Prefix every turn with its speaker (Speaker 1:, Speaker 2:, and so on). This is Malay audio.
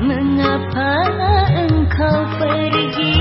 Speaker 1: Mengapa engkau pergi?